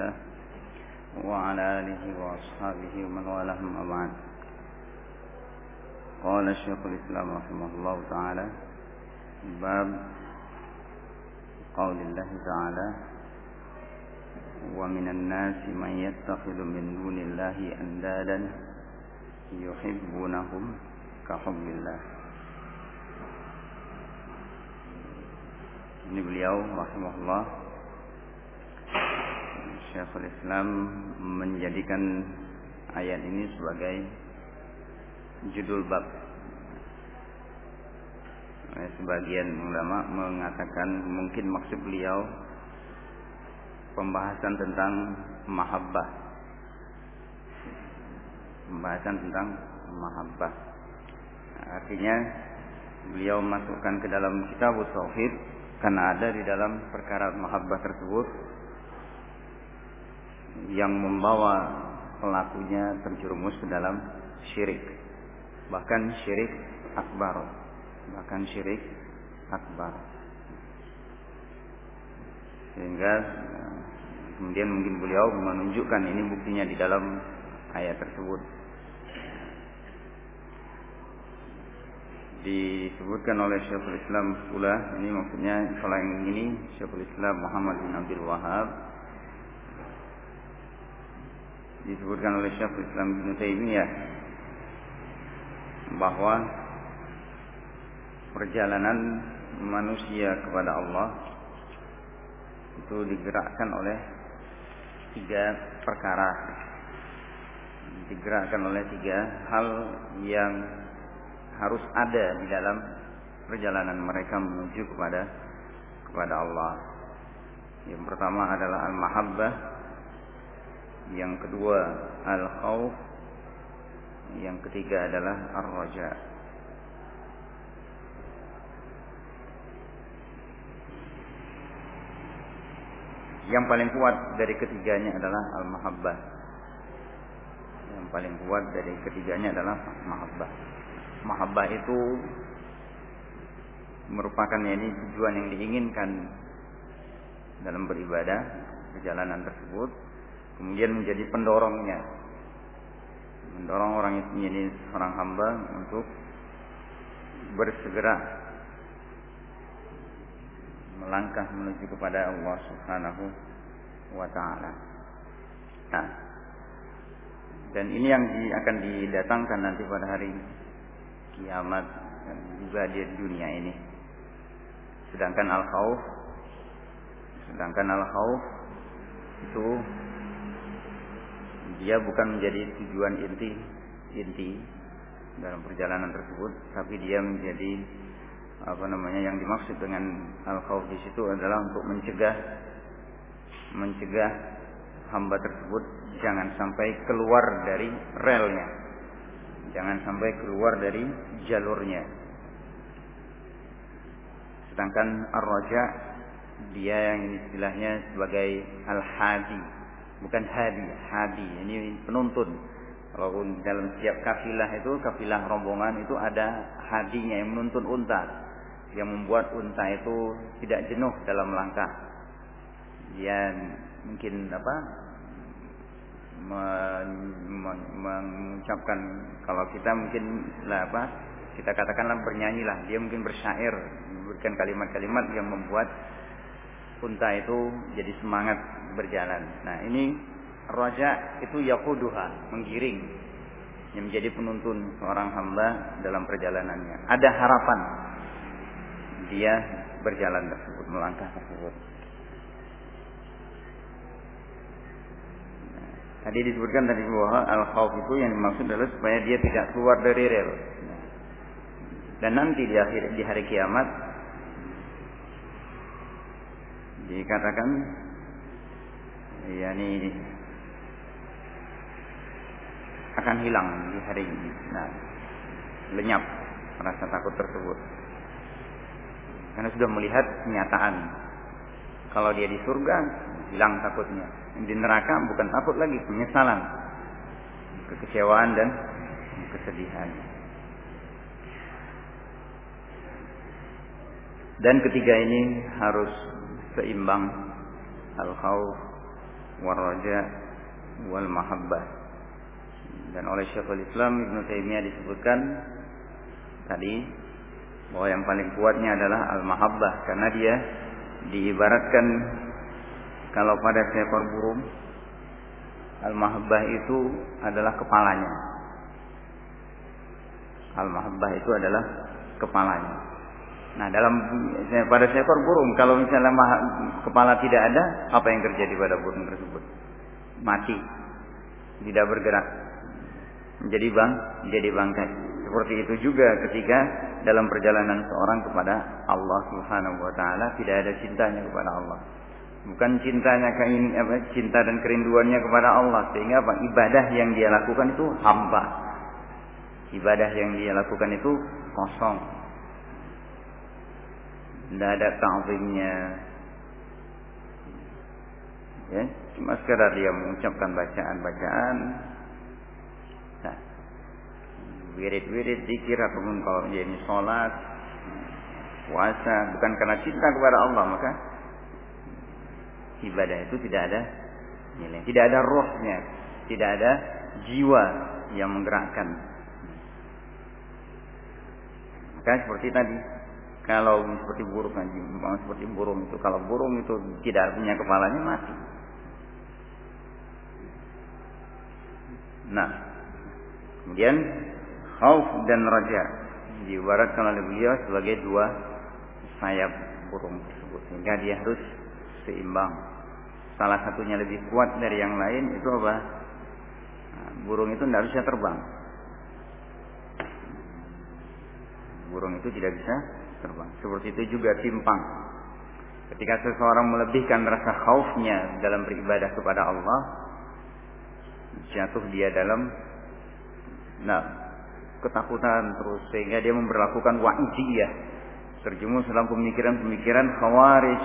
الله وعلى آله وأصحابه ومن والاه أما قال الشيخ الإسلام رحمه الله تعالى باب قول الله تعالى ومن الناس من يتخذ من دون الله أندادا يحبونهم كحب الله. Ini beliau rahimahullah Syekhul Islam menjadikan ayat ini sebagai judul bab. Sebagian ulama mengatakan mungkin maksud beliau pembahasan tentang mahabbah. Pembahasan tentang mahabbah. Artinya beliau masukkan ke dalam kitab tauhid karena ada di dalam perkara mahabbah tersebut yang membawa pelakunya terjerumus ke dalam syirik. Bahkan syirik akbar. Bahkan syirik akbar. Sehingga kemudian mungkin beliau menunjukkan ini buktinya di dalam ayat tersebut. Disebutkan oleh Syekhul Islam pula ini maksudnya kalau yang ini Syekhul Islam Muhammad bin Abdul Wahab disebutkan oleh Syekhul Islam bin Taimiyah bahwa perjalanan manusia kepada Allah itu digerakkan oleh tiga perkara digerakkan oleh tiga hal yang harus ada di dalam perjalanan mereka menuju kepada kepada Allah. Yang pertama adalah al-mahabbah, yang kedua al-khauf, yang ketiga adalah ar-raja. Yang paling kuat dari ketiganya adalah al-mahabbah. Yang paling kuat dari ketiganya adalah mahabbah mahabbah itu merupakan ya ini tujuan yang diinginkan dalam beribadah perjalanan tersebut kemudian menjadi pendorongnya mendorong orang itu menjadi seorang hamba untuk bersegera melangkah menuju kepada Allah Subhanahu wa taala. Nah, dan ini yang akan didatangkan nanti pada hari kiamat dan juga di dunia ini. Sedangkan al-khauf sedangkan al-khauf itu dia bukan menjadi tujuan inti inti dalam perjalanan tersebut, tapi dia menjadi apa namanya yang dimaksud dengan al-khauf di situ adalah untuk mencegah mencegah hamba tersebut jangan sampai keluar dari relnya Jangan sampai keluar dari jalurnya. Sedangkan ar-raja dia yang istilahnya sebagai al-hadi, bukan hadi, hadi. Ini penuntun. Kalau dalam setiap kafilah itu, kafilah rombongan itu ada hadinya yang menuntun unta, yang membuat unta itu tidak jenuh dalam langkah. Dia mungkin apa mengucapkan kalau kita mungkin lah apa kita katakanlah bernyanyi lah dia mungkin bersyair memberikan kalimat-kalimat yang membuat unta itu jadi semangat berjalan. Nah ini raja itu yakuduha menggiring. Yang menjadi penuntun seorang hamba dalam perjalanannya. Ada harapan. Dia berjalan tersebut melangkah tersebut. Tadi disebutkan tadi bahwa al khawf itu yang dimaksud adalah supaya dia tidak keluar dari rel. Dan nanti di akhir di hari kiamat dikatakan yakni akan hilang di hari ini. Nah, lenyap rasa takut tersebut. Karena sudah melihat kenyataan. Kalau dia di surga, hilang takutnya di neraka bukan takut lagi, penyesalan, kekecewaan dan kesedihan. Dan ketiga ini harus seimbang al-khawf waraja wal mahabbah. Dan oleh Syekhul Islam Ibn Taimiyah disebutkan tadi bahwa yang paling kuatnya adalah al mahabbah karena dia diibaratkan kalau pada seekor burung al mahabbah itu adalah kepalanya. Al mahabbah itu adalah kepalanya. Nah, dalam pada seekor burung kalau misalnya kepala tidak ada, apa yang terjadi pada burung tersebut? Mati. Tidak bergerak. Menjadi bang, menjadi bangkai. Seperti itu juga ketika dalam perjalanan seorang kepada Allah Subhanahu wa taala tidak ada cintanya kepada Allah. Bukan cintanya kain apa cinta dan kerinduannya kepada Allah sehingga apa ibadah yang dia lakukan itu hampa. Ibadah yang dia lakukan itu kosong. Tidak ada ta'zimnya. Ya, cuma sekedar dia mengucapkan bacaan-bacaan. Nah, wirid-wirid zikir ataupun kalau dia ini sholat, puasa, bukan karena cinta kepada Allah maka ibadah itu tidak ada nilai, tidak ada rohnya, tidak ada jiwa yang menggerakkan. Maka seperti tadi, kalau seperti burung anjing, seperti burung itu, kalau burung itu tidak punya kepalanya mati. Nah, kemudian khauf dan raja diibaratkan oleh beliau sebagai dua sayap burung tersebut sehingga dia harus seimbang. Salah satunya lebih kuat dari yang lain itu apa? Nah, burung itu tidak bisa terbang. Burung itu tidak bisa terbang. Seperti itu juga timpang. Ketika seseorang melebihkan rasa khaufnya dalam beribadah kepada Allah, jatuh dia dalam nah ketakutan terus sehingga dia memperlakukan wa'idiyah terjemus dalam pemikiran-pemikiran khawarij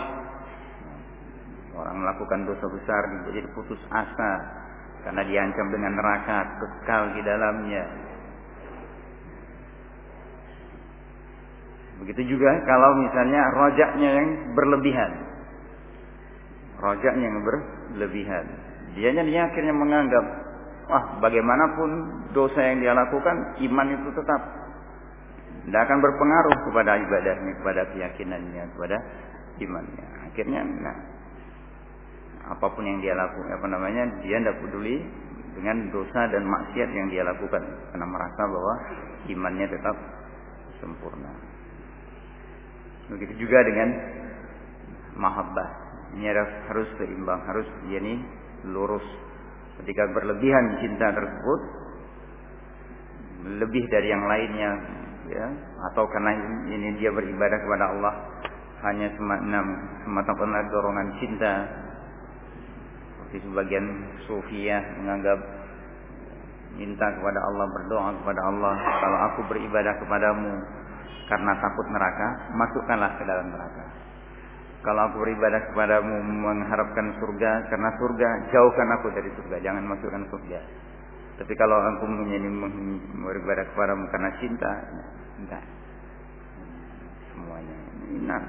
orang melakukan dosa besar jadi putus asa karena diancam dengan neraka kekal di dalamnya begitu juga kalau misalnya rojaknya yang berlebihan rojaknya yang berlebihan dianya dia akhirnya menganggap Wah, bagaimanapun dosa yang dia lakukan, iman itu tetap tidak akan berpengaruh kepada ibadahnya, kepada keyakinannya, kepada imannya. Akhirnya, nah, apa pun yang dia lakukan, apa namanya, dia tidak peduli dengan dosa dan maksiat yang dia lakukan, karena merasa bahwa imannya tetap sempurna. Begitu juga dengan mahabbah. Ini harus seimbang, harus ini lurus. Ketika berlebihan cinta tersebut lebih dari yang lainnya ya. Atau karena ini dia beribadah kepada Allah hanya semata-mata dorongan cinta. Seperti sebagian sufiyah menganggap minta kepada Allah berdoa kepada Allah kalau aku beribadah kepadamu karena takut neraka masukkanlah ke dalam neraka kalau aku beribadah kepadamu mengharapkan surga karena surga, jauhkan aku dari surga, jangan masukkan surga. Tapi kalau aku menyanyi beribadah kepadamu karena cinta, enggak. Semuanya. Nah,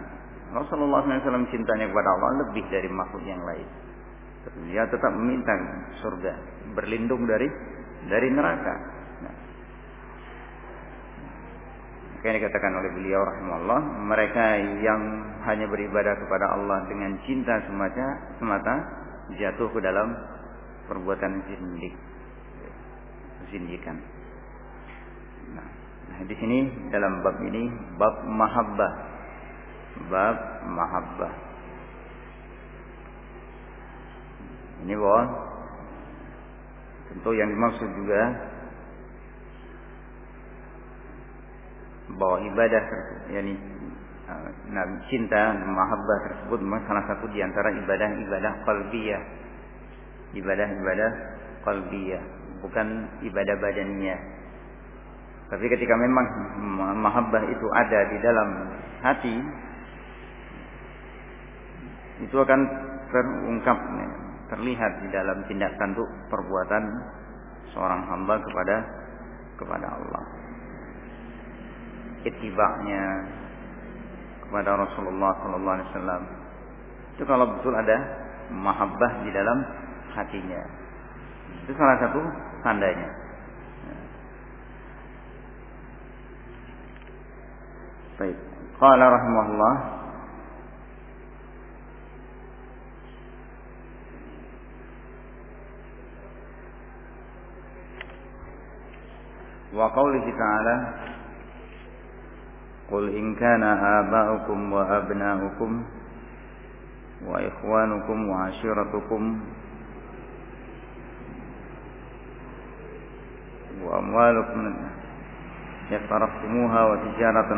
Rasulullah SAW cintanya kepada Allah lebih dari makhluk yang lain. Dia tetap meminta surga, berlindung dari dari neraka. Maka dikatakan oleh beliau rahimahullah, mereka yang hanya beribadah kepada Allah dengan cinta semata, semata jatuh ke dalam perbuatan zindik. Zindikan. Nah, nah, di sini dalam bab ini bab mahabbah. Bab mahabbah. Ini bahwa tentu yang dimaksud juga bahwa ibadah yakni uh, nah, cinta mahabbah tersebut memang salah satu di antara ibadah-ibadah qalbiyah. Ibadah-ibadah qalbiyah, bukan ibadah badannya. Tapi ketika memang mahabbah itu ada di dalam hati, itu akan terungkap, terlihat di dalam tindak tanduk perbuatan seorang hamba kepada kepada Allah itibaknya kepada Rasulullah sallallahu alaihi wasallam. Itu kalau betul ada mahabbah di dalam hatinya. Itu salah satu tandanya. Baik. Qala rahimahullah wa qawlihi ta'ala Wa abna'ukum wa ikhwanukum wa ashiratukum wa amwalukum يقترفتموها وتجارة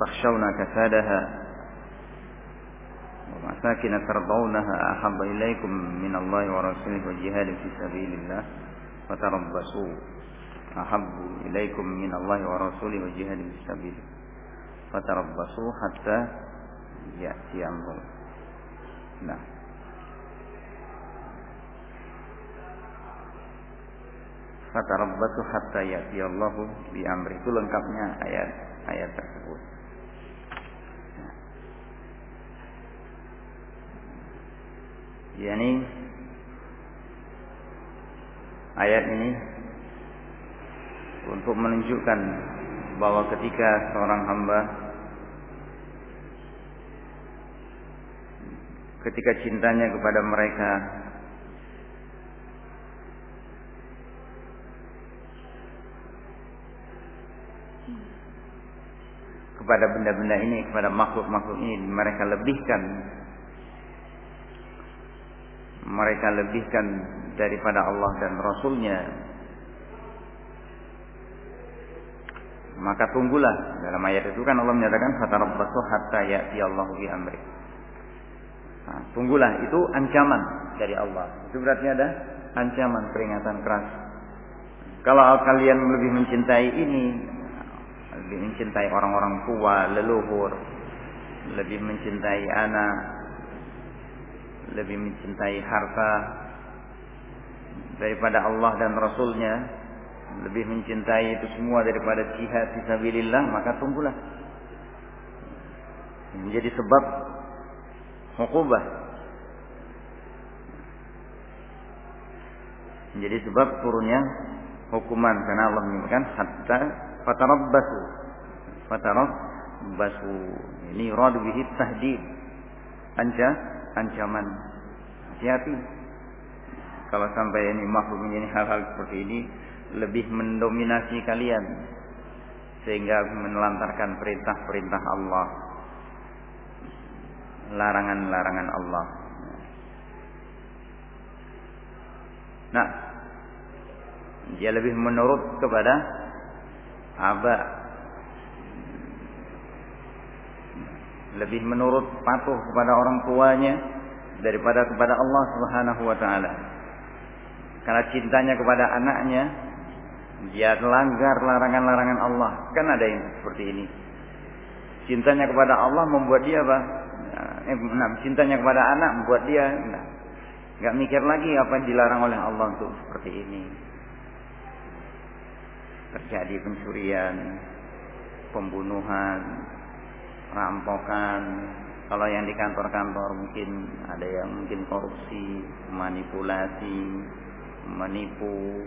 تخشون كسادها ومساكن ترضونها أحب إليكم من الله ورسوله وجهاد في سبيل الله فتربصوا. أحب إليكم من الله ورسوله وجهاد في سبيله fatarabbasu hatta ya'ti amrul. Nah. Fatarabbasu hatta ya'ti Allahu bi amri. Itu lengkapnya ayat ayat tersebut. Nah. yakni ayat ini untuk menunjukkan bahwa ketika seorang hamba ketika cintanya kepada mereka. Kepada benda-benda ini, kepada makhluk-makhluk ini mereka lebihkan. Mereka lebihkan daripada Allah dan Rasulnya. Maka tunggulah dalam ayat itu kan Allah menyatakan fatarabbasu hatta ya'ti Allahu bi amri nah, tunggulah itu ancaman dari Allah itu berarti ada ancaman peringatan keras kalau kalian lebih mencintai ini lebih mencintai orang-orang tua, leluhur, lebih mencintai anak, lebih mencintai harta daripada Allah dan Rasulnya, lebih mencintai itu semua daripada jihad fisabilillah, maka tunggulah. Menjadi sebab hukubah. Menjadi sebab turunnya hukuman. Karena Allah menyebutkan hatta fatarabbasu. Fatarabbasu. Ini rad bihi tahdid. Anca ancaman. Hati-hati. Kalau sampai ini makhluk ini hal-hal seperti ini lebih mendominasi kalian. Sehingga menelantarkan perintah-perintah Allah larangan-larangan Allah nah dia lebih menurut kepada aba lebih menurut patuh kepada orang tuanya daripada kepada Allah Subhanahu wa taala. Karena cintanya kepada anaknya dia langgar larangan-larangan Allah. Kan ada yang seperti ini. Cintanya kepada Allah membuat dia apa? Eh, nah, cintanya kepada anak membuat dia nah, nggak mikir lagi apa yang dilarang oleh Allah untuk seperti ini terjadi pencurian, pembunuhan, rampokan. Kalau yang di kantor-kantor mungkin ada yang mungkin korupsi, manipulasi, menipu.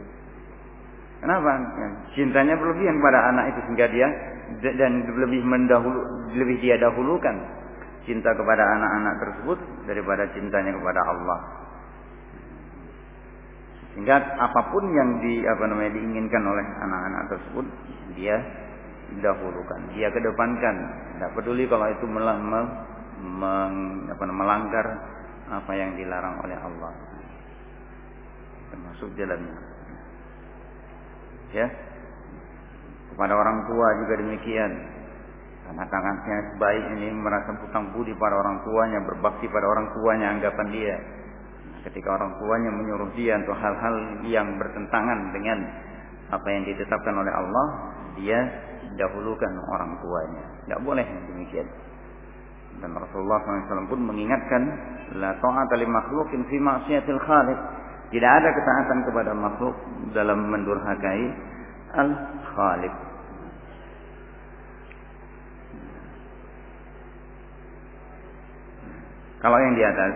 Kenapa? Ya, cintanya berlebihan pada anak itu sehingga dia dan lebih mendahulu lebih dia dahulukan cinta kepada anak-anak tersebut daripada cintanya kepada Allah. Sehingga apa pun yang di apa namanya diinginkan oleh anak-anak tersebut dia dahulukan, dia kedepankan. Tidak peduli kalau itu melanggar apa yang dilarang oleh Allah. Termasuk jalannya. Ya. Kepada orang tua juga demikian. Karena tangannya baik ini merasa hutang budi pada orang tuanya, berbakti pada orang tuanya, anggapan dia ketika orang tuanya menyuruh dia untuk hal-hal yang bertentangan dengan apa yang ditetapkan oleh Allah, dia dahulukan orang tuanya. Tidak boleh demikian. Dan Rasulullah SAW pun mengingatkan, la ta'ata li makhlukin fi maksiatil khaliq. Tidak ada ketaatan kepada makhluk dalam mendurhakai al-khaliq. Kalau yang di atas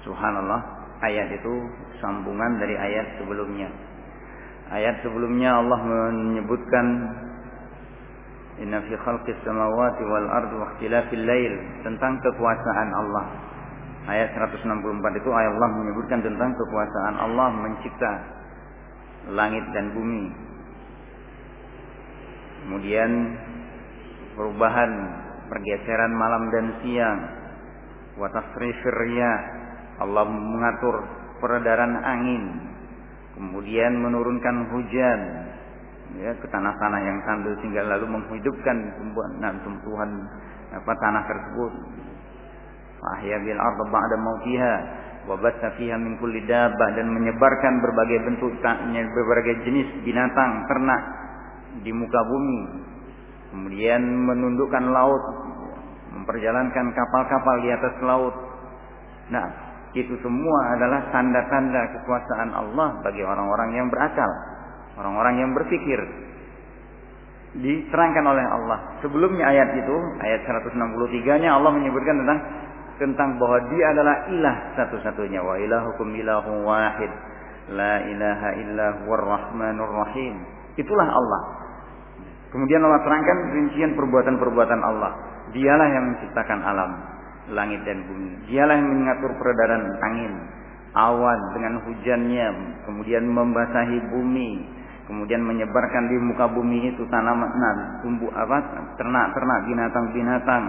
Subhanallah ayat itu sambungan dari ayat sebelumnya. Ayat sebelumnya Allah menyebutkan Inna fi khalqis samawati wal ardi wa lail tentang kekuasaan Allah. Ayat 164 itu ayat Allah menyebutkan tentang kekuasaan Allah mencipta langit dan bumi. Kemudian perubahan pergeseran malam dan siang. Wa tasrifir Allah mengatur peredaran angin. Kemudian menurunkan hujan ya ke tanah-tanah yang tandus sehingga lalu menghidupkan tumbuhan tumbuhan apa tanah tersebut. Ahya bil ardh ba'da mautiha wa batha fiha min kulli dabbah dan menyebarkan berbagai bentuk berbagai jenis binatang ternak di muka bumi. Kemudian menundukkan laut, memperjalankan kapal-kapal di atas laut. Nah, itu semua adalah tanda-tanda kekuasaan Allah bagi orang-orang yang berakal. Orang-orang yang berpikir diterangkan oleh Allah. Sebelumnya ayat itu, ayat 163-nya Allah menyebutkan tentang tentang bahwa dia adalah ilah satu-satunya wa ilahukum ilahu wahid la ilaha illa rahmanur rahim. Itulah Allah. Kemudian Allah terangkan rincian perbuatan-perbuatan Allah. Dialah yang menciptakan alam, langit dan bumi. Dialah yang mengatur peredaran angin, awan dengan hujannya, kemudian membasahi bumi, kemudian menyebarkan di muka bumi itu tanaman, nah, tumbuh apa, ternak-ternak, binatang-binatang,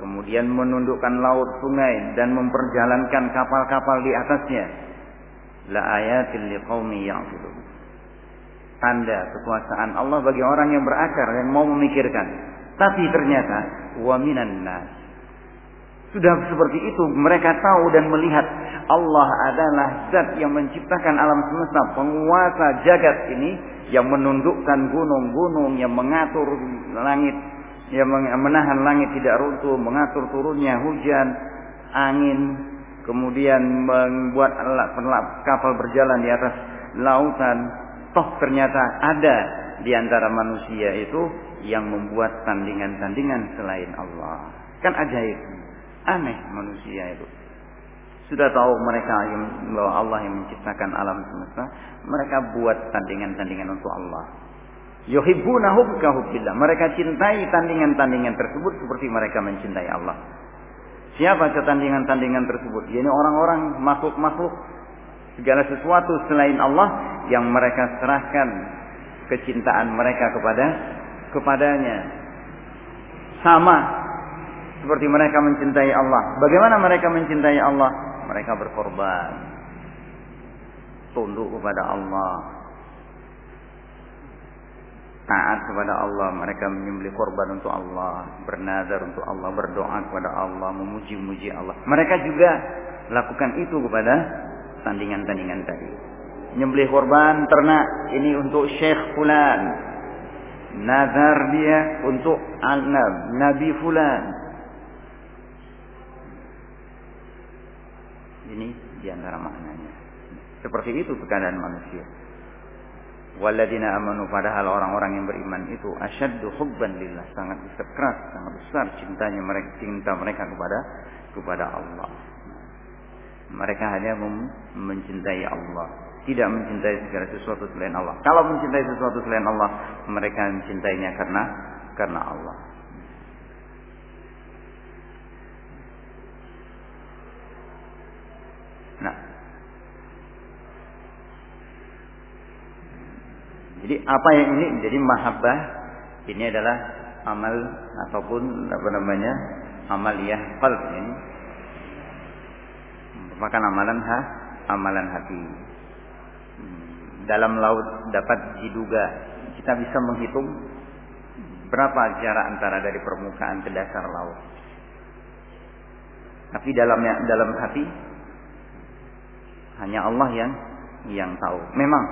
kemudian menundukkan laut, sungai dan memperjalankan kapal-kapal di atasnya. La ayatil liqaumi ya'qilun. Tanda kekuasaan Allah bagi orang yang berakar yang mau memikirkan. Tapi ternyata wa minan nas. Sudah seperti itu mereka tahu dan melihat Allah adalah zat yang menciptakan alam semesta, penguasa jagat ini yang menundukkan gunung-gunung, yang mengatur langit, yang menahan langit tidak runtuh, mengatur turunnya hujan, angin, kemudian membuat kapal berjalan di atas lautan. Toh ternyata ada di antara manusia itu yang membuat tandingan-tandingan selain Allah. Kan ajaib. Aneh manusia itu sudah tahu mereka yang bahwa Allah yang menciptakan alam semesta, mereka buat tandingan-tandingan untuk Allah. Mereka cintai tandingan-tandingan tersebut seperti mereka mencintai Allah. Siapa tandingan-tandingan tersebut? Ini orang-orang makhluk-makhluk segala sesuatu selain Allah yang mereka serahkan kecintaan mereka kepada kepadanya. Sama seperti mereka mencintai Allah. Bagaimana mereka mencintai Allah? mereka berkorban. Tunduk kepada Allah. Taat kepada Allah. Mereka menyembelih korban untuk Allah. Bernazar untuk Allah. Berdoa kepada Allah. Memuji-muji Allah. Mereka juga lakukan itu kepada tandingan-tandingan tadi. Menyembelih korban ternak ini untuk Syekh fulan nazar dia untuk Nabi fulan Ini di antara maknanya. Seperti itu keadaan manusia. Waladina amanu padahal orang-orang yang beriman itu asyaddu hubban lillah sangat keras sangat besar cintanya mereka cinta mereka kepada kepada Allah. Mereka hanya mencintai Allah, tidak mencintai segala sesuatu selain Allah. Kalau mencintai sesuatu selain Allah, mereka mencintainya karena karena Allah. Nah. Jadi apa yang ini menjadi mahabbah ini adalah amal ataupun apa namanya amaliyah qalb ini merupakan amalan ha, amalan hati. Dalam laut dapat diduga kita bisa menghitung berapa jarak antara dari permukaan ke dasar laut. Tapi dalamnya dalam hati hanya Allah yang yang tahu. Memang.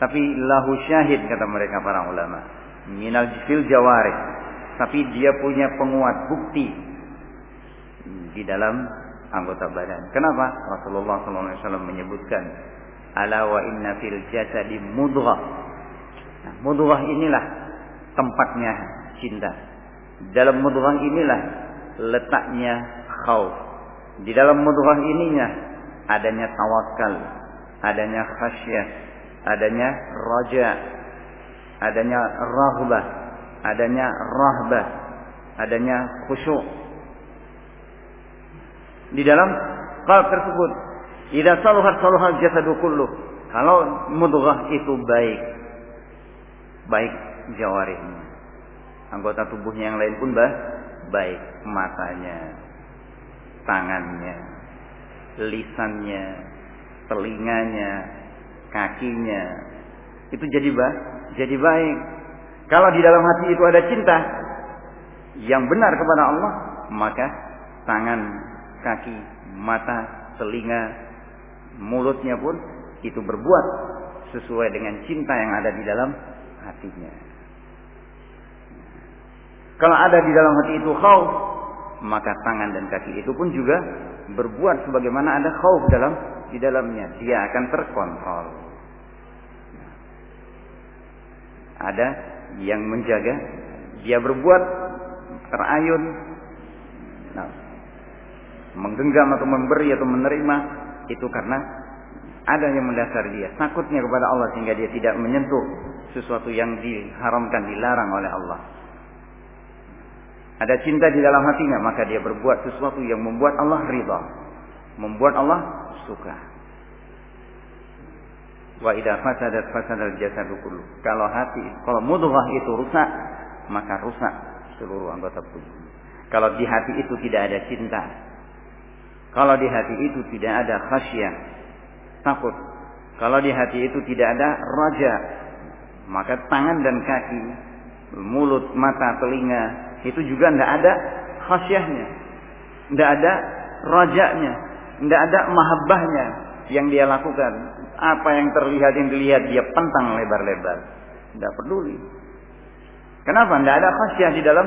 Tapi lahu syahid kata mereka para ulama. Minal jifil jawarik. Tapi dia punya penguat bukti di dalam anggota badan. Kenapa? Rasulullah SAW menyebutkan ala wa inna fil jasadi mudghah. Nah, mudghah inilah tempatnya cinta. Dalam mudghah inilah letaknya khauf. Di dalam mudghah ininya adanya tawakal, adanya khasyah, adanya raja, adanya rahbah, adanya rahbah, adanya khusyuk. Di dalam qalb tersebut, idza saluhat saluhal jasadu kullu. Kalau mudghah itu baik, baik jawarihnya. Anggota tubuhnya yang lain pun bah, baik matanya, tangannya, lisannya, telinganya, kakinya. Itu jadi bah, jadi baik. Kalau di dalam hati itu ada cinta yang benar kepada Allah, maka tangan, kaki, mata, telinga, mulutnya pun itu berbuat sesuai dengan cinta yang ada di dalam hatinya. Kalau ada di dalam hati itu khauf, maka tangan dan kaki itu pun juga berbuat sebagaimana ada khauf dalam di dalamnya. Dia akan terkontrol. Ada yang menjaga, dia berbuat terayun, nah, menggenggam atau memberi atau menerima itu karena ada yang mendasar dia takutnya kepada Allah sehingga dia tidak menyentuh sesuatu yang diharamkan dilarang oleh Allah. Ada cinta di dalam hatinya maka dia berbuat sesuatu yang membuat Allah ridha membuat Allah suka. Wa idza fasadat fasadal jasadu kullu. Kalau hati kalau mudghah itu rusak maka rusak seluruh anggota tubuh. Kalau di hati itu tidak ada cinta kalau di hati itu tidak ada khasyah takut. Kalau di hati itu tidak ada raja maka tangan dan kaki mulut mata telinga itu juga tidak ada khasyahnya. Tidak ada rajanya tidak ada mahabbahnya yang dia lakukan. Apa yang terlihat yang dilihat dia pentang lebar-lebar. Tidak peduli. Kenapa? Tidak ada khasyah di dalam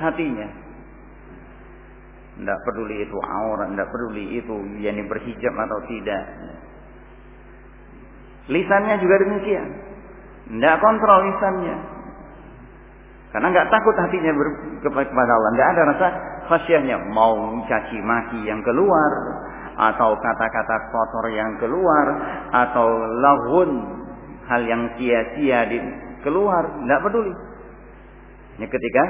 hatinya tidak peduli itu aurat tidak peduli itu yang berhijab atau tidak lisannya juga demikian tidak kontrol lisannya karena nggak takut hatinya kepada Allah. Nggak ada rasa khasyahnya. Mau caci maki yang keluar. Atau kata-kata kotor yang keluar. Atau lahun. Hal yang sia-sia di keluar. Nggak peduli. Ini ketika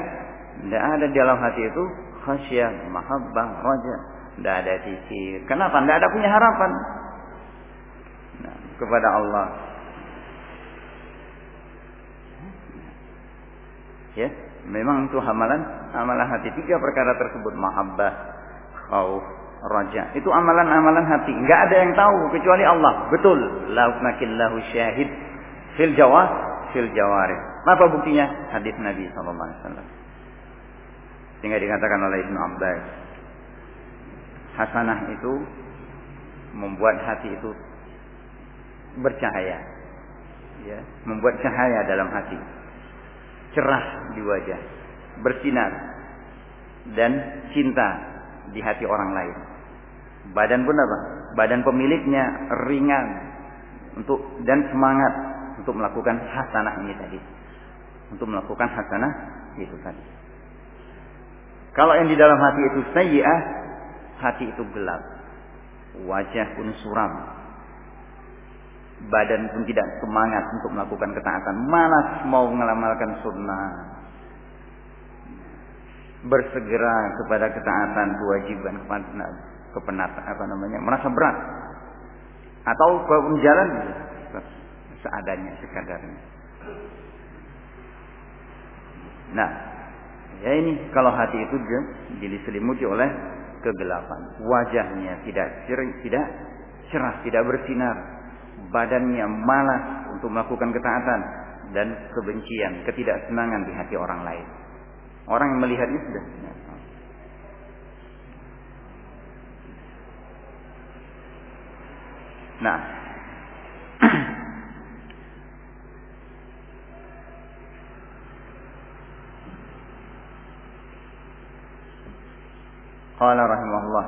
nggak ada di dalam hati itu khasyah, mahabbah, raja. Nggak ada sisi. Kenapa? Nggak ada punya harapan. Nah, kepada Allah Ya, memang itu amalan amalan hati tiga perkara tersebut mahabbah, khauf, raja. Itu amalan-amalan hati. Enggak ada yang tahu kecuali Allah. Betul. lahu syahid fil jawah fil jawari. Apa buktinya? Hadis Nabi wasallam. Sehingga dikatakan oleh Ibnu Abbas, hasanah itu membuat hati itu bercahaya. Ya, membuat cahaya dalam hati cerah di wajah, bersinar dan cinta di hati orang lain. Badan pun apa? Badan pemiliknya ringan untuk dan semangat untuk melakukan hasanah ini tadi. Untuk melakukan hasanah itu tadi. Kalau yang di dalam hati itu sayyi'ah, hati itu gelap. Wajah pun suram, badan pun tidak semangat untuk melakukan ketaatan, malas mau mengamalkan sunnah. Bersegera kepada ketaatan kewajiban kepenat apa namanya merasa berat atau jalan seadanya sekadarnya. Nah, ya ini kalau hati itu diselimuti oleh kegelapan, wajahnya tidak cerah, tidak cerah, tidak bersinar, badannya malas untuk melakukan ketaatan dan kebencian, ketidaksenangan di hati orang lain. Orang yang melihatnya sudah Nah, Qala rahimahullah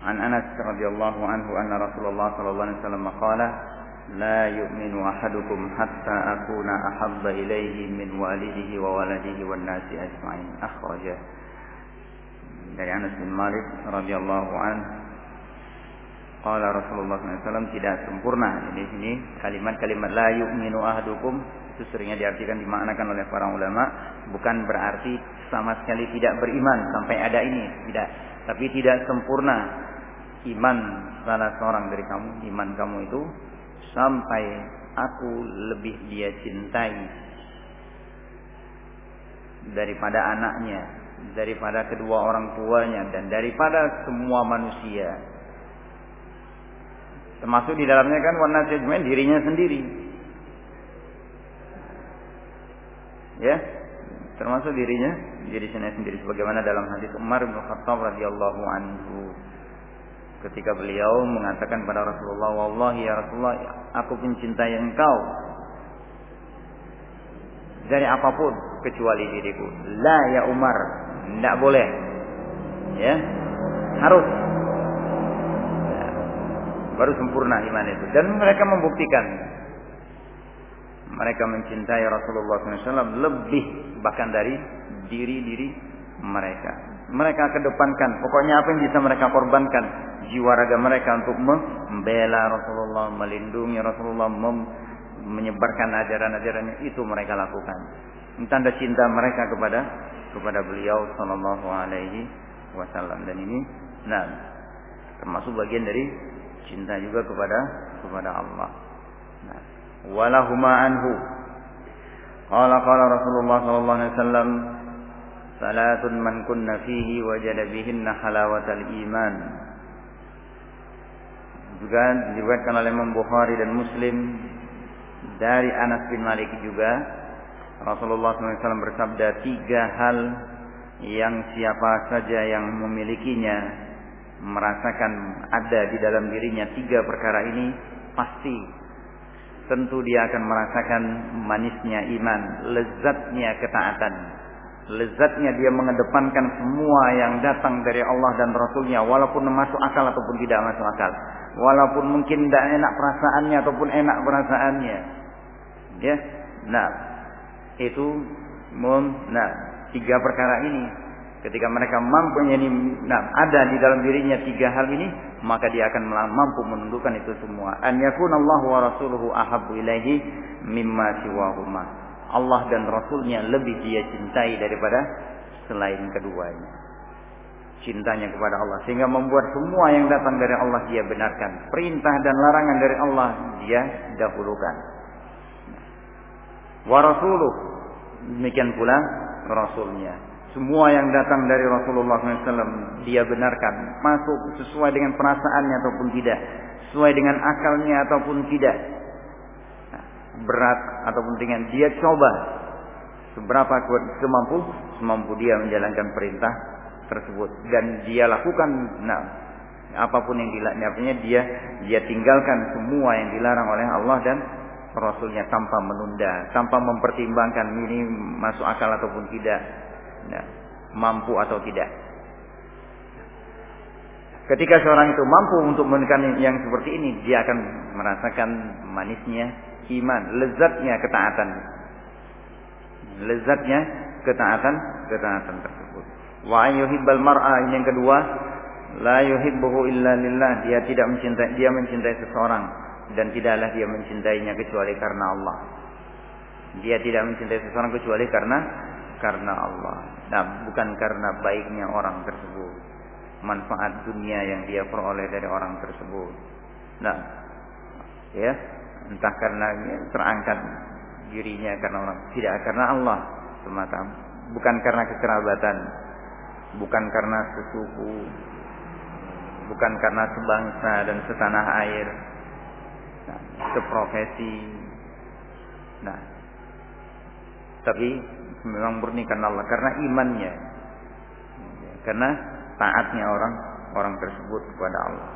عن أنس رضي الله عنه أن رسول الله صلى الله عليه وسلم قال لا يؤمن أحدكم حتى أكون أحب إليه من والده وولده والناس أجمعين. أخرجه dari Anas bin Malik radhiyallahu an Qala Rasulullah SAW tidak sempurna. Jadi sini kalimat-kalimat la yu'minu ahadukum itu seringnya diartikan dimaknakan oleh para ulama bukan berarti sama sekali tidak beriman sampai ada ini, tidak. Tapi tidak sempurna iman salah seorang dari kamu, iman kamu itu sampai aku lebih dia cintai daripada anaknya, daripada kedua orang tuanya dan daripada semua manusia Termasuk di dalamnya kan warna judgment dirinya sendiri. Ya, termasuk dirinya diri sendiri sebagaimana dalam hadis Umar bin Khattab radhiyallahu anhu. Ketika beliau mengatakan pada Rasulullah wallahi ya Rasulullah aku mencintai engkau. Dari apa pun kecuali diriku. La ya Umar tidak boleh. Ya? Harus baru sempurna iman itu. Dan mereka membuktikan mereka mencintai Rasulullah SAW lebih bahkan dari diri-diri mereka. Mereka kedepankan, pokoknya apa yang bisa mereka korbankan jiwa raga mereka untuk membela Rasulullah, melindungi Rasulullah, menyebarkan ajaran-ajarannya itu mereka lakukan. Tanda cinta mereka kepada kepada beliau Sallallahu Alaihi Wasallam dan ini, nah termasuk bagian dari cinta juga kepada kepada Allah. Nah, walahuma anhu. Qala qala Rasulullah sallallahu alaihi wasallam salatun man kunna fihi wajada bihinna halawatal iman. Juga diriwayatkan oleh Imam Bukhari dan Muslim dari Anas bin Malik juga Rasulullah SAW bersabda tiga hal yang siapa saja yang memilikinya merasakan ada di dalam dirinya tiga perkara ini pasti tentu dia akan merasakan manisnya iman, lezatnya ketaatan. Lezatnya dia mengedepankan semua yang datang dari Allah dan Rasulnya walaupun masuk akal ataupun tidak masuk akal. Walaupun mungkin tidak enak perasaannya ataupun enak perasaannya. Ya. Nah, itu nah, tiga perkara ini Ketika mereka mampu ini, nah, ada di dalam dirinya tiga hal ini, maka dia akan mampu menundukkan itu semua. An Allah wa rasuluhu ahabbu ilaihi mimma siwahuma. Allah dan Rasulnya lebih dia cintai daripada selain keduanya. Cintanya kepada Allah. Sehingga membuat semua yang datang dari Allah dia benarkan. Perintah dan larangan dari Allah dia dahulukan. Wa rasuluh. Demikian pula Rasulnya semua yang datang dari Rasulullah SAW dia benarkan. Masuk sesuai dengan perasaannya ataupun tidak, sesuai dengan akalnya ataupun tidak, nah, berat ataupun dengan dia coba seberapa kuat semampu semampu dia menjalankan perintah tersebut. Dan dia lakukan nah apa pun yang dilarangnya dia dia tinggalkan semua yang dilarang oleh Allah dan Rasulnya tanpa menunda, tanpa mempertimbangkan ini masuk akal ataupun tidak ya, mampu atau tidak. Ketika seorang itu mampu untuk menekan yang seperti ini, dia akan merasakan manisnya iman, lezatnya ketaatan. Lezatnya ketaatan, ketaatan tersebut. Wa yuhibbal mar'a yang kedua, la yuhibbuhu illa lillah. Dia tidak mencintai dia mencintai seseorang dan tidaklah dia mencintainya kecuali karena Allah. Dia tidak mencintai seseorang kecuali karena karena Allah. Nah, bukan karena baiknya orang tersebut. Manfaat dunia yang dia peroleh dari orang tersebut. Nah, ya, entah karena terangkat dirinya karena orang tidak karena Allah semata bukan karena kekerabatan bukan karena sesuku bukan karena sebangsa dan setanah air nah, seprofesi nah tapi memang murni karena Allah karena imannya. Karena taatnya orang orang tersebut kepada Allah.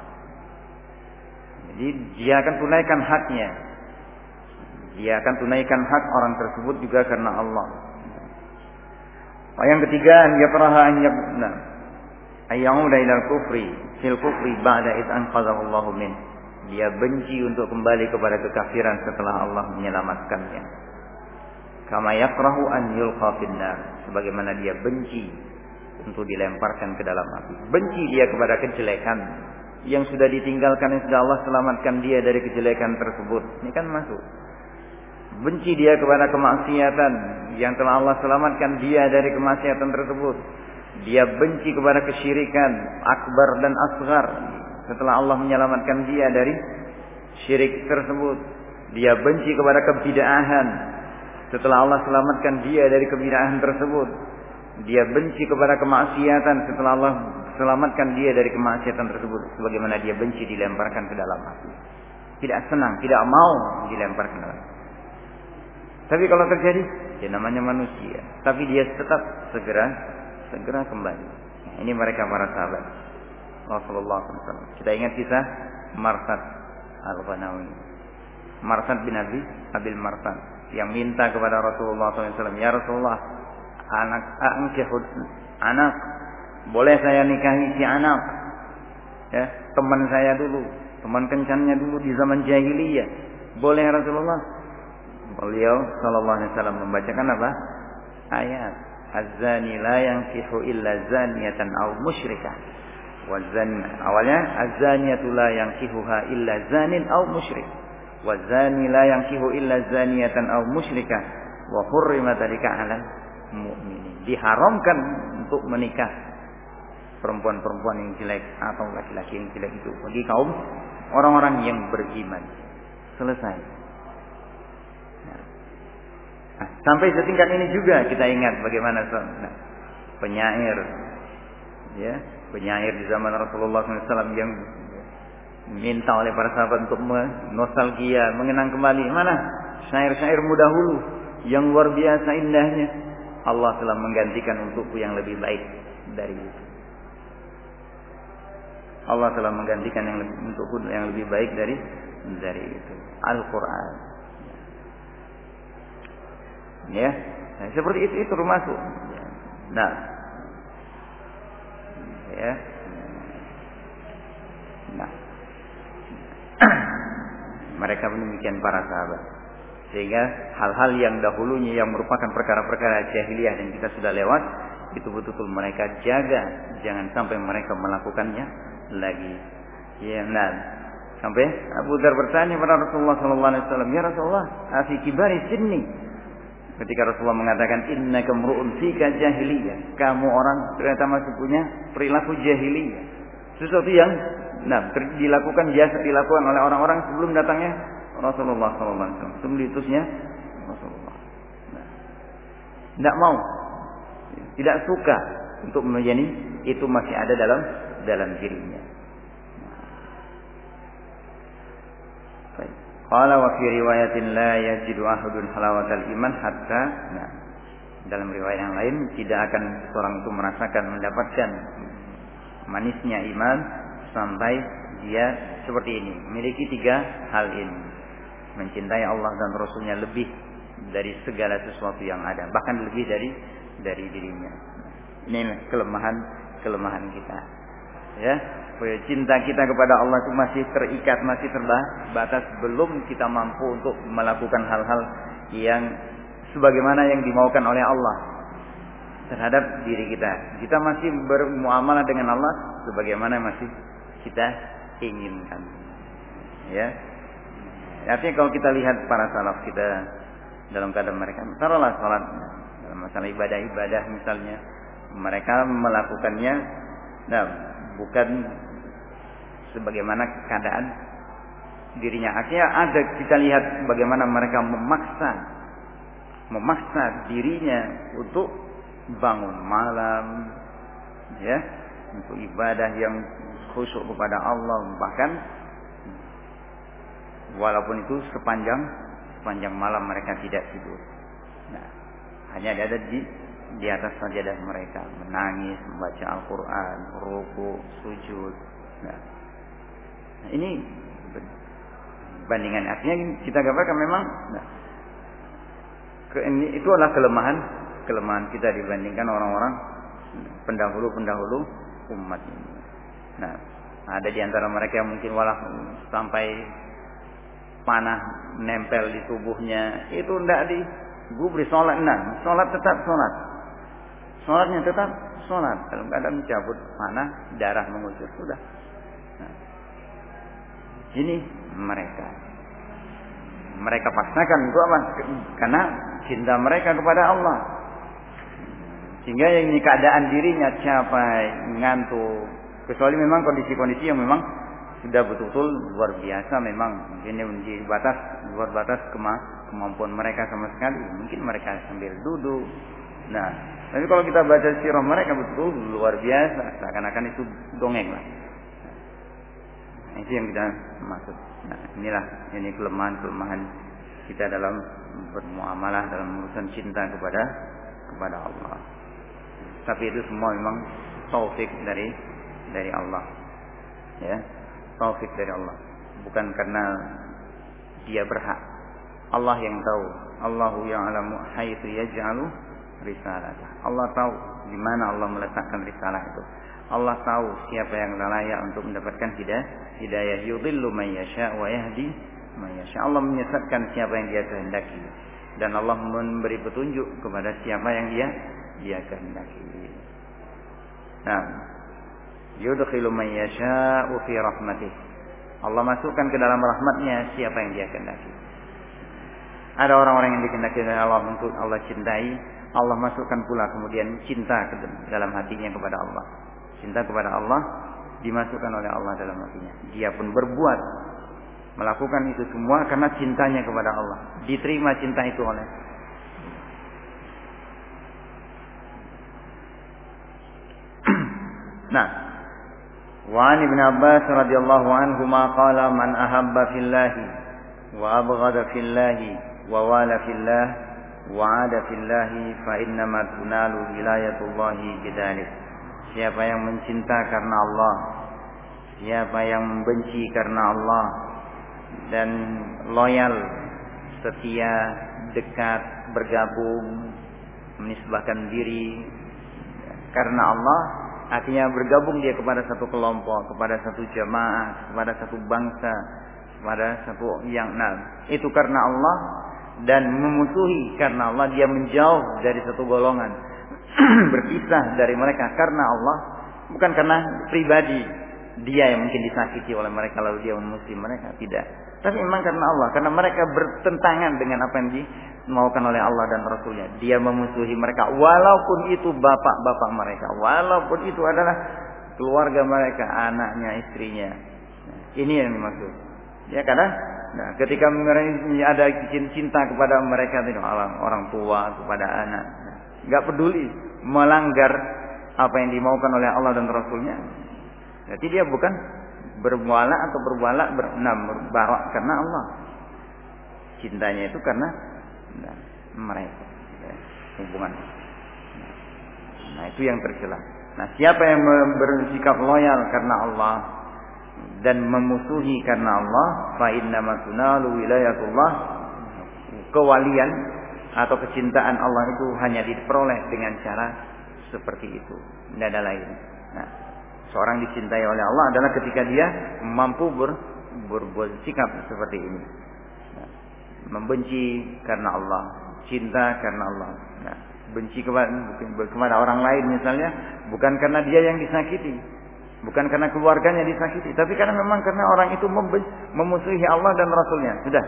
Jadi dia akan tunaikan haknya. Dia akan tunaikan hak orang tersebut juga karena Allah. Yang ketiga dia pernah hanya nah ayyauda ilal kufri fil kufri ba'da id dia benci untuk kembali kepada kekafiran setelah Allah menyelamatkannya kama yakrahu an yulqa finnar sebagaimana dia benci untuk dilemparkan ke dalam api benci dia kepada kejelekan yang sudah ditinggalkan yang sudah Allah selamatkan dia dari kejelekan tersebut. Ini kan masuk. Benci dia kepada kemaksiatan yang telah Allah selamatkan dia dari kemaksiatan tersebut. Dia benci kepada kesyirikan akbar dan asgar setelah Allah menyelamatkan dia dari syirik tersebut. Dia benci kepada kebidaahan setelah Allah selamatkan dia dari kebidaahan tersebut. Dia benci kepada kemaksiatan setelah Allah selamatkan dia dari kemaksiatan tersebut sebagaimana dia benci dilemparkan ke dalam api. Tidak senang, tidak mau dilemparkan ke dalam. Tapi kalau terjadi, ya namanya manusia. Tapi dia tetap segera segera kembali. Ini mereka para sahabat Rasulullah SAW. Kita ingat kisah Marsad Al-Ghanawi. Marsad bin Abi Abil Marsad yang minta kepada Rasulullah SAW, Ya Rasulullah, anak anak boleh saya nikahi si anak? Ya, teman saya dulu, teman kencannya dulu di zaman jahiliyah. Boleh Rasulullah? Beliau sallallahu alaihi wasallam membacakan apa? Ayat Az-zani la yankihu illa zaniyatan aw musyrikah. Wazan awalnya az-zaniyatu la yankihuha illa zanin aw musyrik. Wazani la yankihu illa zaniyatan aw musyrikah. Wa hurrima dzalika 'alal mu'minin. Diharamkan untuk menikah perempuan-perempuan yang jelek atau laki-laki yang jelek itu bagi kaum orang-orang yang beriman. Selesai. Nah, sampai setingkat ini juga kita ingat bagaimana nah, penyair, ya penyair di zaman Rasulullah SAW yang minta oleh para sahabat untuk nostalgia, mengenang kembali mana syair-syair dahulu yang luar biasa indahnya. Allah telah menggantikan untukku yang lebih baik dari itu. Allah telah menggantikan yang lebih, untukku yang lebih baik dari dari itu. Al-Quran. Ya, nah, seperti itu itu termasuk. Nah, ya, nah, mereka demikian para sahabat. Sehingga hal-hal yang dahulunya yang merupakan perkara-perkara jahiliyah yang kita sudah lewat itu betul-betul mereka jaga jangan sampai mereka melakukannya lagi. Ya, nah, sampai Abu Dhar bertanya kepada Rasulullah sallallahu alaihi wasallam, "Ya Rasulullah, afi kibari sinni?" Ketika Rasulullah mengatakan inna kemru'un fika jahiliyah. Kamu orang ternyata masih punya perilaku jahiliyah. Sesuatu yang nah, dilakukan biasa dilakukan oleh orang-orang sebelum datangnya Rasulullah SAW. Sebelum diutusnya Rasulullah. Nah, tidak mau, tidak suka untuk menjadi itu masih ada dalam dalam dirinya. Qala wa fi riwayatin la yajidu ahadun halawatal iman hatta nah, dalam riwayat yang lain tidak akan seorang itu merasakan mendapatkan manisnya iman sampai dia seperti ini memiliki tiga hal ini. Mencintai Allah dan Rasulnya lebih dari segala sesuatu yang ada bahkan lebih dari dari dirinya. Ini kelemahan kelemahan kita. Ya cinta kita kepada Allah itu masih terikat, masih terbatas, belum kita mampu untuk melakukan hal-hal yang sebagaimana yang dimaukan oleh Allah terhadap diri kita. Kita masih bermuamalah dengan Allah sebagaimana masih kita inginkan. Ya. Artinya kalau kita lihat para salaf kita dalam keadaan mereka, taruhlah salat dalam masalah ibadah-ibadah misalnya, mereka melakukannya nah bukan sebagaimana keadaan dirinya. Akhirnya ada kita lihat bagaimana mereka memaksa memaksa dirinya untuk bangun malam ya untuk ibadah yang khusyuk kepada Allah bahkan walaupun itu sepanjang sepanjang malam mereka tidak tidur. Nah, hanya ada di di atas sajadah mereka menangis, membaca Al-Qur'an, ruku, sujud. Nah, ini bandingan artinya kita gambarkan memang nah, ke, ini, itu adalah kelemahan kelemahan kita dibandingkan orang-orang pendahulu-pendahulu umat ini. Nah, ada di antara mereka yang mungkin walau sampai panah nempel di tubuhnya itu tidak di gubri sholat nah sholat tetap sholat sholatnya tetap sholat dalam keadaan mencabut panah darah mengucur sudah nah, Ini mereka. Mereka paksakan itu apa? Karena cinta mereka kepada Allah. Sehingga ini keadaan dirinya capai, ngantuk. Kecuali memang kondisi-kondisi yang memang sudah betul-betul luar biasa memang mungkin di batas luar batas kema kemampuan mereka sama sekali. Mungkin mereka sambil duduk. Nah tapi kalau kita baca sirah mereka betul luar biasa seakan-akan itu dongeng lah. Nah, itu yang kita maksud. Nah inilah ini kelemahan kelemahan kita dalam bermuamalah dalam urusan cinta kepada kepada Allah. Tapi itu semua memang taufik dari dari Allah. Ya taufik dari Allah. Bukan karena dia berhak. Allah yang tahu. Allahu yang alamu haitsu yaj'alu risalah Allah tahu di mana Allah meletakkan risalah itu. Allah tahu siapa yang layak untuk mendapatkan hidayah. Hidayah yudhillu man yasha wa yahdi man yasha. Allah menyesatkan siapa yang dia kehendaki. Dan Allah memberi petunjuk kepada siapa yang dia dia kehendaki. Nah yudkhilu man yasha'u fi rahmatih. Allah masukkan ke dalam rahmatnya siapa yang dia kehendaki. Ada orang-orang yang dikehendaki oleh Allah untuk Allah cintai, Allah masukkan pula kemudian cinta ke dalam hatinya kepada Allah. Cinta kepada Allah dimasukkan oleh Allah dalam hatinya. Dia pun berbuat melakukan itu semua karena cintanya kepada Allah. Diterima cinta itu oleh Nah, وعن ابن عباس رضي الله عنهما قال من أحب في الله وأبغض في الله ووال في الله وعاد في الله فإنما تنال ولاية الله بذلك Siapa yang mencinta karena Allah Siapa yang membenci karena Allah Dan loyal Setia Dekat Bergabung Menisbahkan diri Karena Allah Artinya bergabung dia kepada satu kelompok, kepada satu jamaah, kepada satu bangsa, kepada satu yang nah itu karena Allah dan memusuhi karena Allah. Dia menjauh dari satu golongan. Berpisah dari mereka karena Allah bukan karena pribadi dia yang mungkin disakiti oleh mereka lalu dia memusuhi mereka tidak tapi memang karena Allah karena mereka bertentangan dengan apa yang dimaukan oleh Allah dan Rasulnya. Dia memusuhi mereka walaupun itu bapak-bapak mereka, walaupun itu adalah keluarga mereka, anaknya, istrinya. Nah, ini yang dimaksud. Ya karena nah, ketika ada cinta kepada mereka orang orang tua kepada anak, nggak peduli melanggar apa yang dimaukan oleh Allah dan Rasulnya. Jadi dia bukan berbuala atau berbuala berenam berbarak karena Allah. Cintanya itu karena nah, mereka ya, hubungan. Nah, itu yang tercela. Nah, siapa yang bersikap loyal karena Allah dan memusuhi karena Allah, fa inna tunalu wilayatullah kewalian atau kecintaan Allah itu hanya diperoleh dengan cara seperti itu. Tidak ada lain. Nah, seorang dicintai oleh Allah adalah ketika dia mampu ber, berbuat sikap seperti ini membenci karena Allah, cinta karena Allah. Nah, benci kepada kepada orang lain misalnya bukan karena dia yang disakiti, bukan karena keluarganya disakiti, tapi karena memang karena orang itu memusuhi Allah dan Rasulnya. Sudah.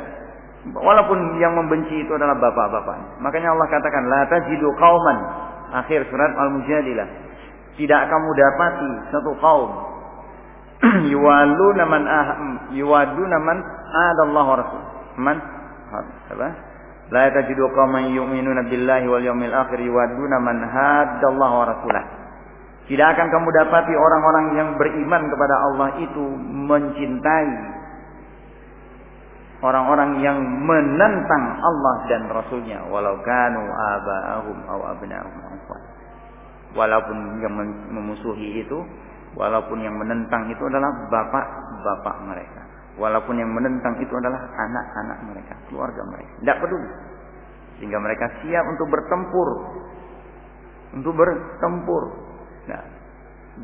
Walaupun yang membenci itu adalah bapak-bapak. Makanya Allah katakan la tajidu qauman akhir surat Al-Mujadilah. Tidak kamu dapati satu kaum yuwaluna man ah, yuwaduna man adallahu rasul. Man apa? La tajidu qauman yu'minuna billahi wal yawmil akhir yuwadduna man haddallaha wa rasulah. Tidak akan kamu dapati orang-orang yang beriman kepada Allah itu mencintai orang-orang yang menentang Allah dan Rasulnya walau kanu aba'ahum aw abna'ahum walaupun yang memusuhi itu walaupun yang menentang itu adalah bapak-bapak mereka Walaupun yang menentang itu adalah anak-anak mereka, keluarga mereka. Tidak peduli. Sehingga mereka siap untuk bertempur. Untuk bertempur. Nah,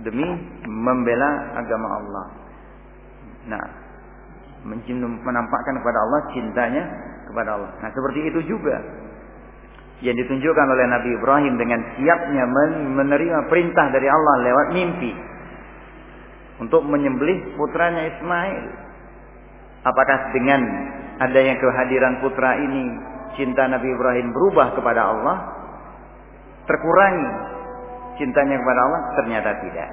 demi membela agama Allah. Nah, menampakkan kepada Allah cintanya kepada Allah. Nah, seperti itu juga yang ditunjukkan oleh Nabi Ibrahim dengan siapnya menerima perintah dari Allah lewat mimpi untuk menyembelih putranya Ismail Apakah dengan adanya kehadiran putra ini cinta Nabi Ibrahim berubah kepada Allah? Terkurangi cintanya kepada Allah? Ternyata tidak.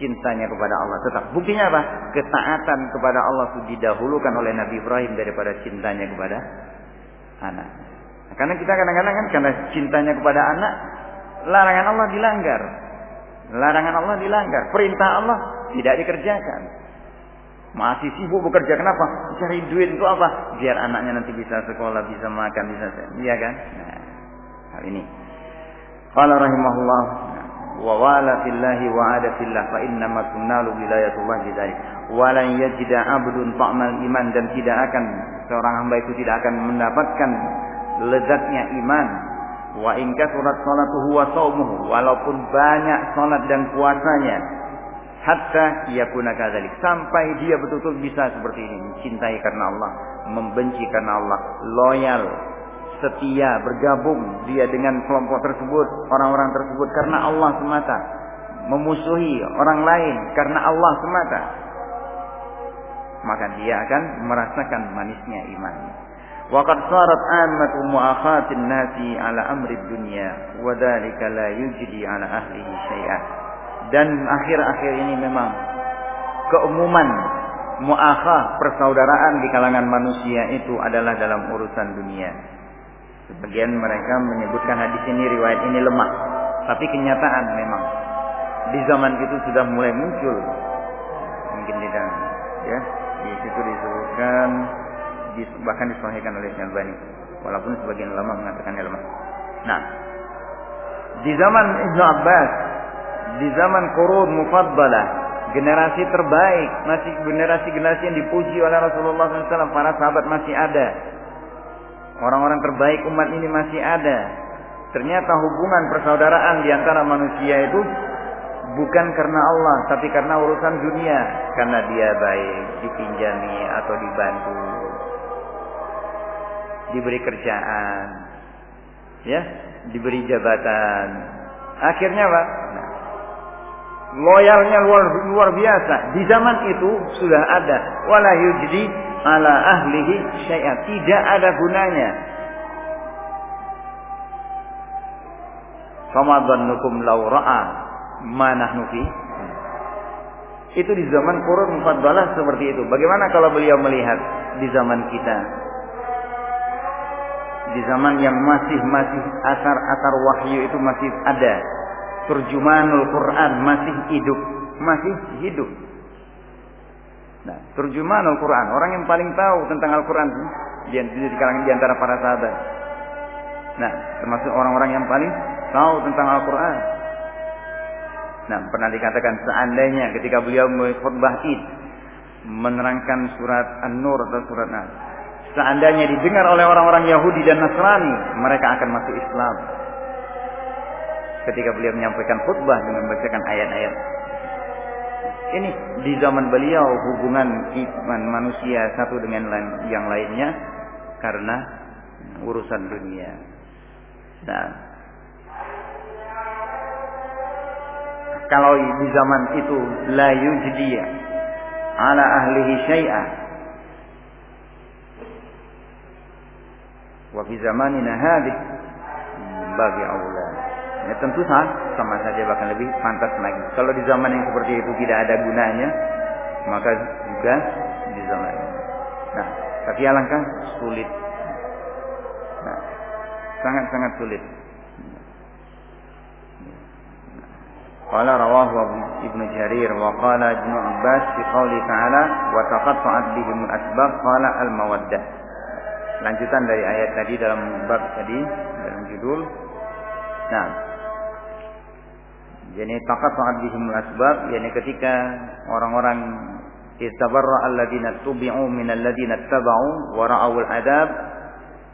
Cintanya kepada Allah tetap. Buktinya apa? Ketaatan kepada Allah itu didahulukan oleh Nabi Ibrahim daripada cintanya kepada anak. Karena kita kadang-kadang kan karena cintanya kepada anak, larangan Allah dilanggar. Larangan Allah dilanggar. Perintah Allah tidak dikerjakan. Masih sibuk bekerja. Kenapa? Cari duit itu apa? Biar anaknya nanti bisa sekolah, bisa makan, bisa... Iya kan? Nah, hal ini. Qala rahimahullah wa wala fillahi wa ada fillah fa innama tunalu wilayatullah bidzalik. Wa lan yajida 'abdun ta'mal iman dan tidak akan seorang hamba itu tidak akan mendapatkan lezatnya iman. Wa in kasurat salatuhu wa shaumuhu walaupun banyak salat dan puasanya hatta yakuna kadzalik. Sampai dia betul-betul bisa seperti ini mencintai karena Allah membenci karena Allah loyal setia bergabung dia dengan kelompok tersebut orang-orang tersebut karena Allah semata memusuhi orang lain karena Allah semata maka dia akan merasakan manisnya iman وقد صارت عامة مؤاخاة الناس على أمر الدنيا وذلك لا يجري على أهله شيئا dan akhir-akhir ini memang keumuman muakhah persaudaraan di kalangan manusia itu adalah dalam urusan dunia. Sebagian mereka menyebutkan hadis ini riwayat ini lemah, tapi kenyataan memang di zaman itu sudah mulai muncul. Mungkin tidak ya, di situ disebutkan bahkan disahihkan oleh Syalbani walaupun sebagian ulama mengatakannya lemah. Nah, di zaman Ibnu Abbas, di zaman Qurun Mufaddalah, generasi terbaik, masih generasi-generasi yang dipuji oleh Rasulullah SAW, para sahabat masih ada. Orang-orang terbaik umat ini masih ada. Ternyata hubungan persaudaraan di antara manusia itu bukan karena Allah, tapi karena urusan dunia. Karena dia baik, dipinjami atau dibantu, diberi kerjaan, ya, diberi jabatan. Akhirnya apa? Nah, loyalnya luar luar biasa. Di zaman itu sudah ada wala yujdi ala ahlihi syai'a. Tidak ada gunanya. Fama dhannukum law ra'a ma nahnu fi? Itu di zaman Qurun Mufaddalah seperti itu. Bagaimana kalau beliau melihat di zaman kita? Di zaman yang masih masih asar-asar wahyu itu masih ada. Turjumanul Quran masih hidup, masih hidup. Nah, turjumanul Quran, orang yang paling tahu tentang Al-Quran di, di, di antara para sahabat. Nah, termasuk orang-orang yang paling tahu tentang Al-Quran. Nah, pernah dikatakan seandainya ketika beliau khutbah Id menerangkan surat An-Nur atau surat Nas, Seandainya didengar oleh orang-orang Yahudi dan Nasrani, mereka akan masuk Islam. Ketika beliau menyampaikan khutbah dengan membacakan ayat-ayat. Ini di zaman beliau hubungan iman manusia satu dengan yang lainnya karena urusan dunia. Nah, kalau di zaman itu la yujdiya ala ahlihi syai'ah wa fi zamanina hadis bagi Allah. Ya tentu sah, sama saja bahkan lebih pantas lagi. Kalau di zaman yang seperti itu tidak ada gunanya, maka juga di zaman ini. Nah, tapi alangkah sulit. Nah, sangat-sangat sulit. Ibnu Jarir wa qala Ibnu Abbas fi qouli ta'ala wa taqatta'at bihim al-asbab qala al-mawaddah lanjutan dari ayat tadi dalam bab tadi dalam judul. Nah, jadi takat bihimul asbab, yakni ketika orang-orang istabarra alladziina tubi'u min alladziina tabau wa adab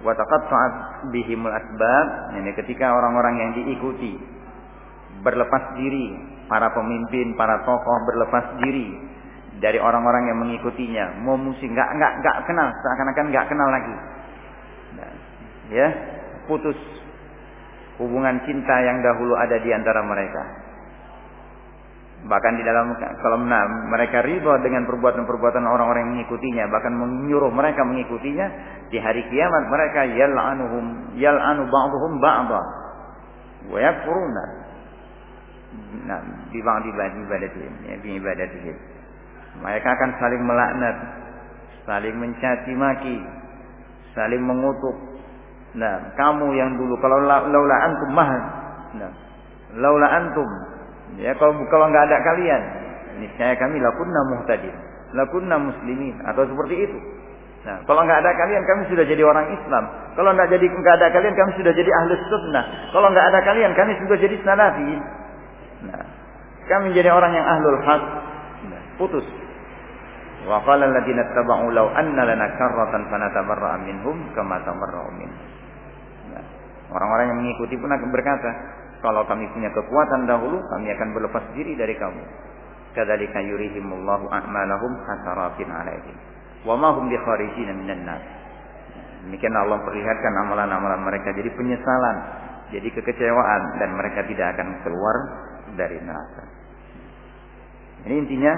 wa taqatta'at bihimul asbab, yakni ketika orang-orang yang diikuti berlepas diri, para pemimpin, para tokoh berlepas diri dari orang-orang yang mengikutinya, mau musik nggak nggak nggak kenal, seakan-akan nggak kenal lagi ya putus hubungan cinta yang dahulu ada di antara mereka. Bahkan di dalam kalau mereka ridho dengan perbuatan-perbuatan orang-orang yang mengikutinya, bahkan menyuruh mereka mengikutinya, di hari kiamat mereka yal'anuhum yal'anu ba'dhum ba'dha wa yakfuruna. Nah, di ba'd ibadatihim, ya, di ibadatihim. Mereka akan saling melaknat, saling mencaci maki, saling mengutuk. Nah, kamu yang dulu kalau laula antum mah, nah, laula antum Ya kalau kalau nggak ada kalian, saya kami lakunna muhtadin, lakunna muslimin atau seperti itu. Nah, kalau nggak ada kalian kami sudah jadi orang Islam. Kalau nggak jadi nggak ada kalian kami sudah jadi ahli sunnah. Kalau nggak ada kalian kami sudah jadi salafi. Nah, kami jadi orang yang ahlul haq. Nah, putus. Wa qala alladziina ittaba'u law anna lana karratan fanatabarra'a minhum kama tabarra'u minhum. Orang-orang yang mengikuti pun akan berkata, kalau kami punya kekuatan dahulu, kami akan berlepas diri dari kamu. Kadzalika yurihimullahu a'malahum hasaratin 'alaihim. Wa ma hum bikharijin minan nar. Demikian Allah perlihatkan amalan-amalan mereka jadi penyesalan, jadi kekecewaan dan mereka tidak akan keluar dari neraka. Ini intinya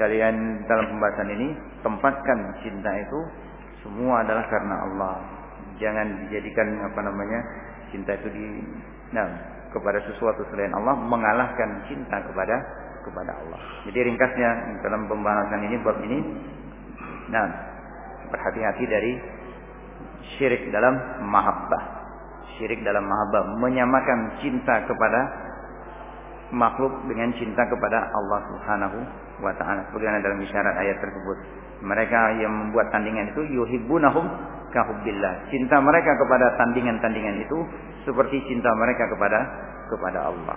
kalian dalam pembahasan ini tempatkan cinta itu semua adalah karena Allah. Jangan dijadikan apa namanya cinta itu di nah, kepada sesuatu selain Allah mengalahkan cinta kepada kepada Allah. Jadi ringkasnya dalam pembahasan ini bab ini nah berhati-hati dari syirik dalam mahabbah. Syirik dalam mahabbah menyamakan cinta kepada makhluk dengan cinta kepada Allah Subhanahu wa taala. Sebagaimana dalam isyarat ayat tersebut. Mereka yang membuat tandingan itu yuhibbunahum kahubbillah. Cinta mereka kepada tandingan-tandingan itu seperti cinta mereka kepada kepada Allah.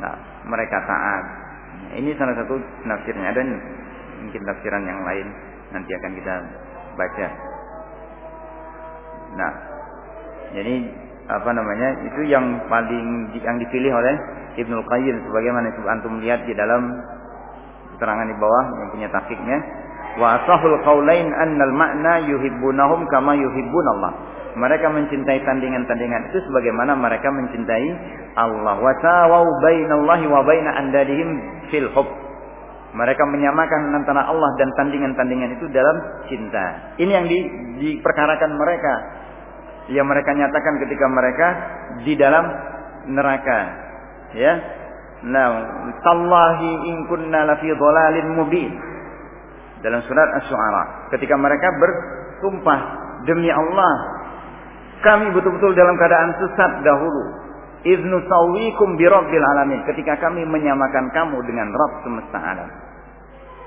Nah, mereka taat. Ini salah satu nafsirnya dan mungkin tafsiran yang lain nanti akan kita baca. Nah, jadi apa namanya itu yang paling yang dipilih oleh Ibnu Qayyim sebagaimana itu antum lihat di dalam keterangan di bawah yang punya tahqiqnya wa asahul qaulain annal ma'na yuhibbunahum kama yuhibbunallah mereka mencintai tandingan-tandingan itu sebagaimana mereka mencintai Allah. Wa tawau bainallahi wa baina andadihim fil hub. Mereka menyamakan antara Allah dan tandingan-tandingan itu dalam cinta. Ini yang di, diperkarakan mereka. Yang mereka nyatakan ketika mereka di dalam neraka. Ya. Nah, tallahi in kunna lafi dhalalin mubin. Dalam surat Asy-Syu'ara, ketika mereka bersumpah demi Allah kami betul-betul dalam keadaan sesat dahulu. Ibnu sawikum birabbil alamin. Ketika kami menyamakan kamu dengan Rabb semesta alam.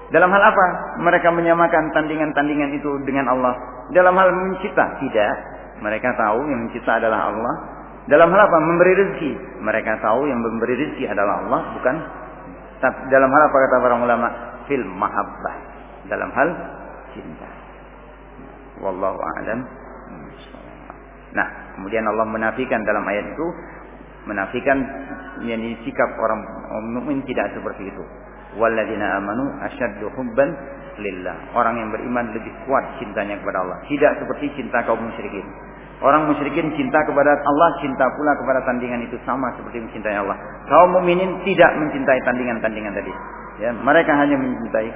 Dalam hal apa? Mereka menyamakan tandingan-tandingan itu dengan Allah. Dalam hal mencipta? Tidak. Mereka tahu yang mencipta adalah Allah. Dalam hal apa? Memberi rezeki. Mereka tahu yang memberi rezeki adalah Allah. Bukan. Dalam hal apa kata para ulama? Fil mahabbah. Dalam hal cinta. Wallahu a'lam. Nah, kemudian Allah menafikan dalam ayat itu menafikan yang sikap orang mukmin tidak seperti itu. Walladzina amanu asyaddu hubban lillah. Orang yang beriman lebih kuat cintanya kepada Allah, tidak seperti cinta kaum musyrikin. Orang musyrikin cinta kepada Allah, cinta pula kepada tandingan itu sama seperti mencintai Allah. Kaum mukminin tidak mencintai tandingan-tandingan tadi. Ya, mereka hanya mencintai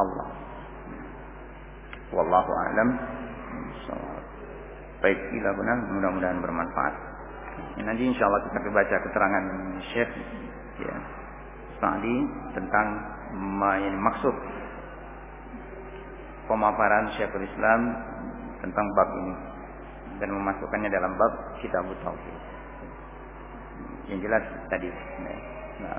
Allah. Wallahu a'lam. Baik, bila benar mudah-mudahan bermanfaat. Nanti insya Allah kita baca keterangan Syekh ya, Sa'di tentang maksud pemaparan Syekhul Islam tentang bab ini dan memasukkannya dalam bab Kitab Tauhid. Yang jelas tadi. Nah,